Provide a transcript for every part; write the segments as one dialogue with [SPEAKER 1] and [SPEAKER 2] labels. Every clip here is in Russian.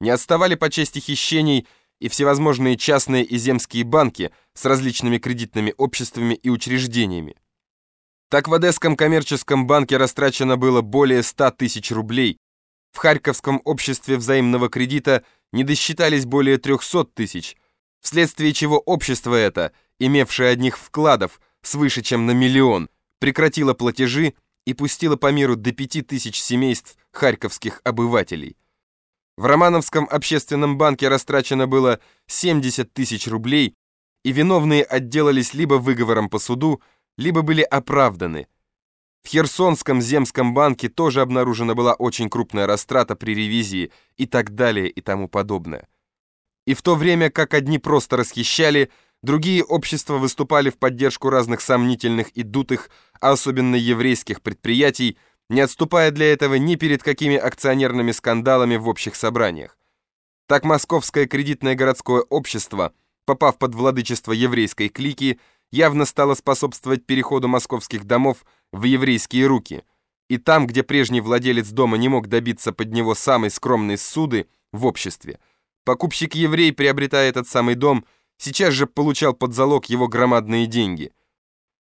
[SPEAKER 1] Не отставали по части хищений и всевозможные частные и земские банки с различными кредитными обществами и учреждениями. Так в Одесском коммерческом банке растрачено было более 100 тысяч рублей, в Харьковском обществе взаимного кредита не досчитались более 300 тысяч, вследствие чего общество это, имевшее одних вкладов свыше чем на миллион, прекратило платежи и пустило по миру до 5000 семейств харьковских обывателей. В Романовском общественном банке растрачено было 70 тысяч рублей, и виновные отделались либо выговором по суду, либо были оправданы – в Херсонском земском банке тоже обнаружена была очень крупная растрата при ревизии и так далее и тому подобное. И в то время, как одни просто расхищали, другие общества выступали в поддержку разных сомнительных и дутых, а особенно еврейских предприятий, не отступая для этого ни перед какими акционерными скандалами в общих собраниях. Так Московское кредитное городское общество, попав под владычество еврейской клики, явно стало способствовать переходу московских домов в еврейские руки, и там, где прежний владелец дома не мог добиться под него самой скромной суды в обществе, покупщик-еврей, приобретая этот самый дом, сейчас же получал под залог его громадные деньги.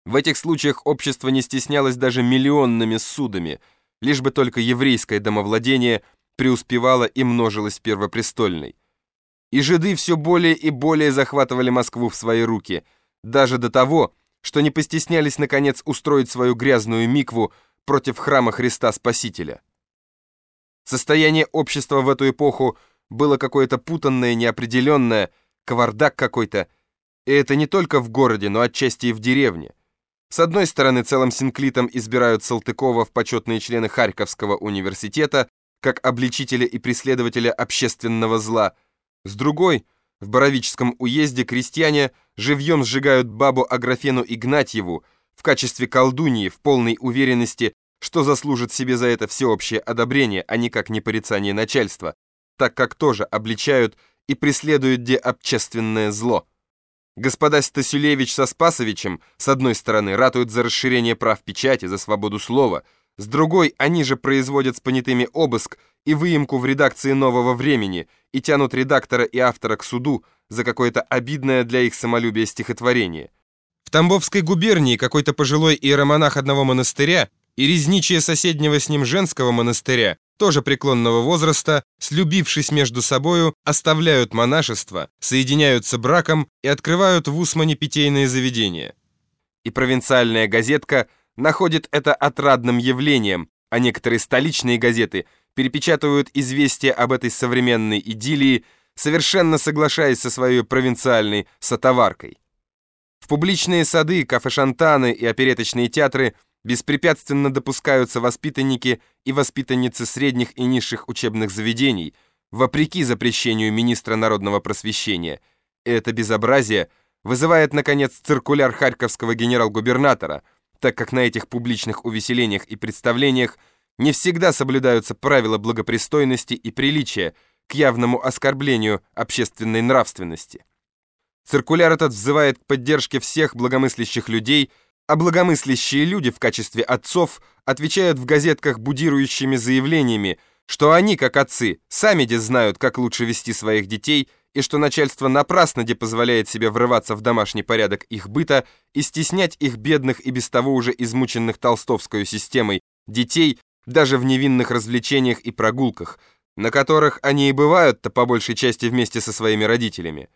[SPEAKER 1] В этих случаях общество не стеснялось даже миллионными судами, лишь бы только еврейское домовладение преуспевало и множилось первопрестольной. И жиды все более и более захватывали Москву в свои руки, даже до того, что не постеснялись, наконец, устроить свою грязную микву против храма Христа Спасителя. Состояние общества в эту эпоху было какое-то путанное, неопределенное, кавардак какой-то, и это не только в городе, но отчасти и в деревне. С одной стороны, целым синклитом избирают Салтыкова в почетные члены Харьковского университета как обличителя и преследователя общественного зла, с другой — в Боровическом уезде крестьяне живьем сжигают бабу Аграфену Игнатьеву в качестве колдуньи в полной уверенности, что заслужит себе за это всеобщее одобрение, а никак не порицание начальства, так как тоже обличают и преследуют где общественное зло. Господа Стасюлевич со Спасовичем, с одной стороны, ратуют за расширение прав печати, за свободу слова, с другой, они же производят с понятыми обыск и выемку в редакции «Нового времени» и тянут редактора и автора к суду за какое-то обидное для их самолюбия стихотворение. В Тамбовской губернии какой-то пожилой иеромонах одного монастыря и резничие соседнего с ним женского монастыря, тоже преклонного возраста, слюбившись между собою, оставляют монашество, соединяются браком и открывают в Усмане питейные заведения. И провинциальная газетка находит это отрадным явлением, а некоторые столичные газеты – перепечатывают известия об этой современной идиллии, совершенно соглашаясь со своей провинциальной сотоваркой. В публичные сады, кафе-шантаны и опереточные театры беспрепятственно допускаются воспитанники и воспитанницы средних и низших учебных заведений, вопреки запрещению министра народного просвещения. это безобразие вызывает, наконец, циркуляр харьковского генерал-губернатора, так как на этих публичных увеселениях и представлениях не всегда соблюдаются правила благопристойности и приличия к явному оскорблению общественной нравственности. Циркуляр этот взывает к поддержке всех благомыслящих людей, а благомыслящие люди в качестве отцов отвечают в газетках будирующими заявлениями, что они, как отцы, сами де знают, как лучше вести своих детей, и что начальство напрасно де позволяет себе врываться в домашний порядок их быта и стеснять их бедных и без того уже измученных толстовской системой детей даже в невинных развлечениях и прогулках, на которых они и бывают-то по большей части вместе со своими родителями.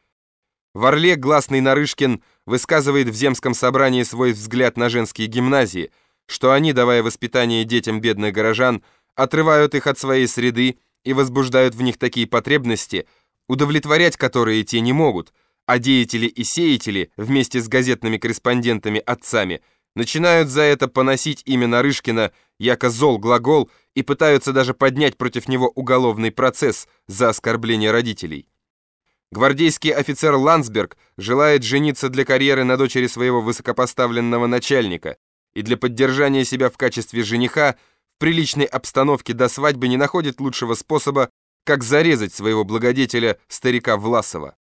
[SPEAKER 1] В Орле гласный Нарышкин высказывает в земском собрании свой взгляд на женские гимназии, что они, давая воспитание детям бедных горожан, отрывают их от своей среды и возбуждают в них такие потребности, удовлетворять которые те не могут, а деятели и сеятели вместе с газетными корреспондентами-отцами – начинают за это поносить имя Нарышкина, яко зол глагол, и пытаются даже поднять против него уголовный процесс за оскорбление родителей. Гвардейский офицер Ландсберг желает жениться для карьеры на дочери своего высокопоставленного начальника и для поддержания себя в качестве жениха в приличной обстановке до свадьбы не находит лучшего способа, как зарезать своего благодетеля, старика Власова.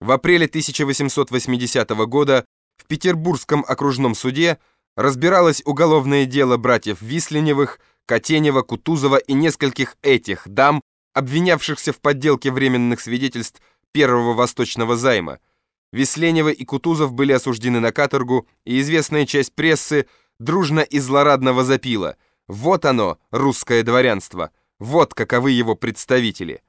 [SPEAKER 1] В апреле 1880 года в Петербургском окружном суде разбиралось уголовное дело братьев Висленевых, Котенева, Кутузова и нескольких этих дам обвинявшихся в подделке временных свидетельств первого восточного займа. Весленева и Кутузов были осуждены на каторгу, и известная часть прессы дружно и злорадно возопила. Вот оно, русское дворянство, вот каковы его представители.